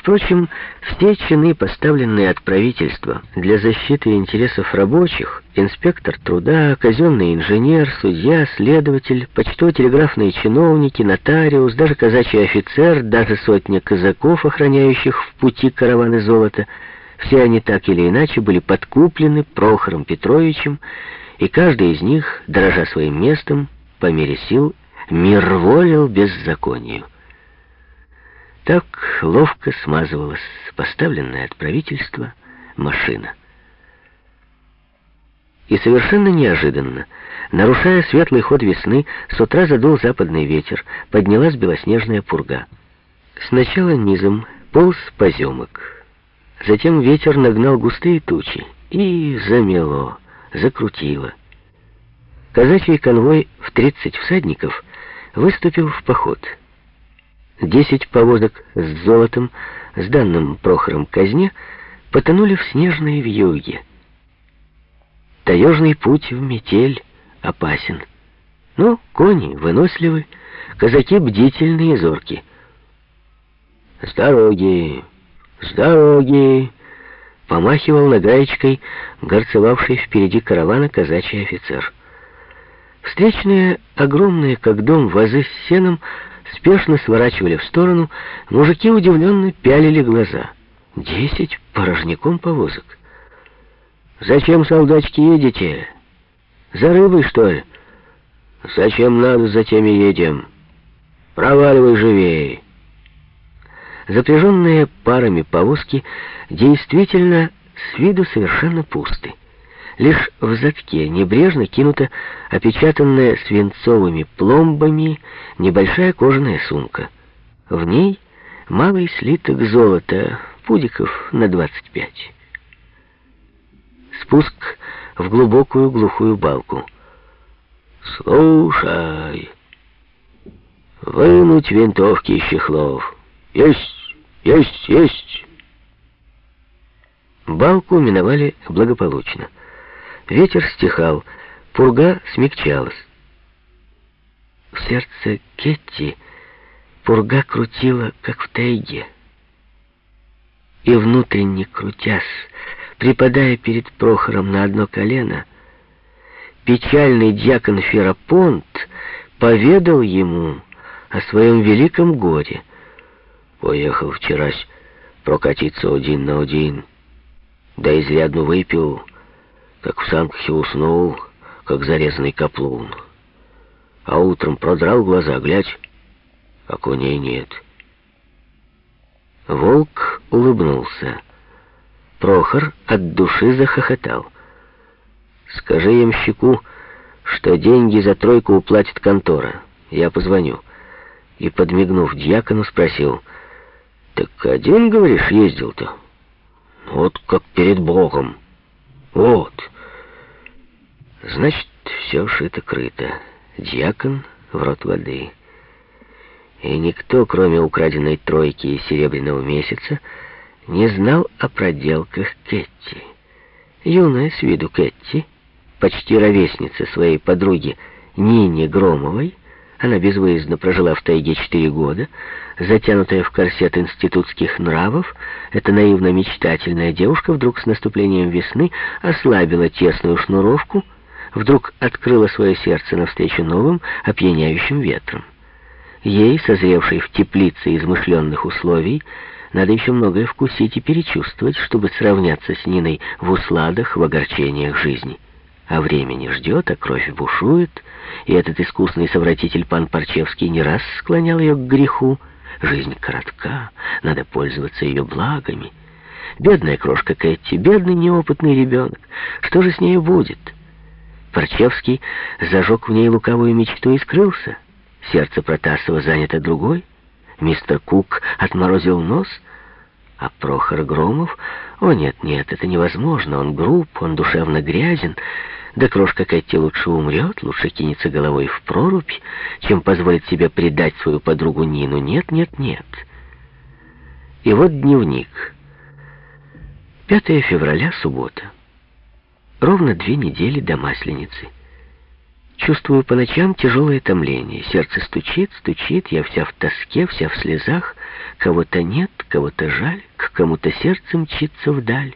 Впрочем, все чины, поставленные от правительства для защиты интересов рабочих, инспектор труда, казенный инженер, судья, следователь, почтово-телеграфные чиновники, нотариус, даже казачий офицер, даже сотня казаков, охраняющих в пути караваны золота, все они так или иначе были подкуплены Прохором Петровичем, и каждый из них, дорожа своим местом, по мере сил, мирволил беззаконию. Так ловко смазывалась поставленная от правительства машина. И совершенно неожиданно, нарушая светлый ход весны, с утра задул западный ветер, поднялась белоснежная пурга. Сначала низом полз поземок, затем ветер нагнал густые тучи и замело, закрутило. Казачий конвой в 30 всадников выступил в поход — Десять повозок с золотом, с данным Прохором казне, потонули в снежной вьюге. Таежный путь в метель опасен. Но кони выносливы, казаки бдительные и зорки. «С дороги! С дороги!» Помахивал нагаечкой горцевавший впереди каравана казачий офицер. Встречные, огромные, как дом, вазы с сеном, спешно сворачивали в сторону, мужики удивленно пялили глаза. Десять порожняком повозок. «Зачем, солдатики, едете? За рыбой, что ли?» «Зачем надо, за теми едем. Проваливай живей!» Запряженные парами повозки действительно с виду совершенно пусты. Лишь в задке небрежно кинута опечатанная свинцовыми пломбами небольшая кожаная сумка. В ней малый слиток золота, пудиков на 25. Спуск в глубокую глухую балку. «Слушай, вынуть винтовки из чехлов. Есть, есть, есть!» Балку миновали благополучно. Ветер стихал, пурга смягчалась. В сердце Кетти пурга крутила, как в тайге. И внутренне крутясь, припадая перед Прохором на одно колено, печальный дьякон Ферапонт поведал ему о своем великом горе. Поехал вчерась прокатиться один на один, да изрядно выпил, как в санкхе уснул, как зарезанный каплун. А утром продрал глаза, глядь, а коней нет. Волк улыбнулся. Прохор от души захохотал. «Скажи ямщику, что деньги за тройку уплатит контора. Я позвоню». И, подмигнув дьякону, спросил, «Так один, говоришь, ездил-то?» «Вот как перед Богом». Вот. Значит, все шито-крыто. Дьякон в рот воды. И никто, кроме украденной тройки и серебряного месяца, не знал о проделках Кетти. Юная с виду Кетти, почти ровесница своей подруги Нине Громовой, она безвыездно прожила в тайге четыре года, затянутая в корсет институтских нравов, эта наивно-мечтательная девушка вдруг с наступлением весны ослабила тесную шнуровку, вдруг открыла свое сердце навстречу новым, опьяняющим ветрам. Ей, созревшей в теплице измышленных условий, надо еще многое вкусить и перечувствовать, чтобы сравняться с Ниной в усладах, в огорчениях жизни. А время не ждет, а кровь бушует, и этот искусный совратитель пан Парчевский не раз склонял ее к греху. Жизнь коротка, надо пользоваться ее благами. Бедная крошка Кэти, бедный неопытный ребенок. Что же с ней будет? Парчевский зажег в ней лукавую мечту и скрылся. Сердце Протасова занято другой. Мистер Кук отморозил нос, а Прохор Громов... О, нет, нет, это невозможно, он груб, он душевно грязен, да крошка Кэти лучше умрет, лучше кинется головой в прорубь, чем позволит себе предать свою подругу Нину. Нет, нет, нет. И вот дневник. 5 февраля, суббота. Ровно две недели до Масленицы. Чувствую по ночам тяжелое томление. Сердце стучит, стучит, я вся в тоске, вся в слезах. Кого-то нет, кого-то жаль, к кому-то сердце мчится вдаль.